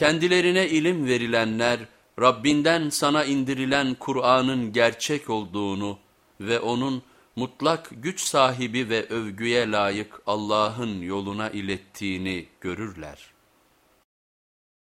Kendilerine ilim verilenler Rabbinden sana indirilen Kur'an'ın gerçek olduğunu ve onun mutlak güç sahibi ve övgüye layık Allah'ın yoluna ilettiğini görürler.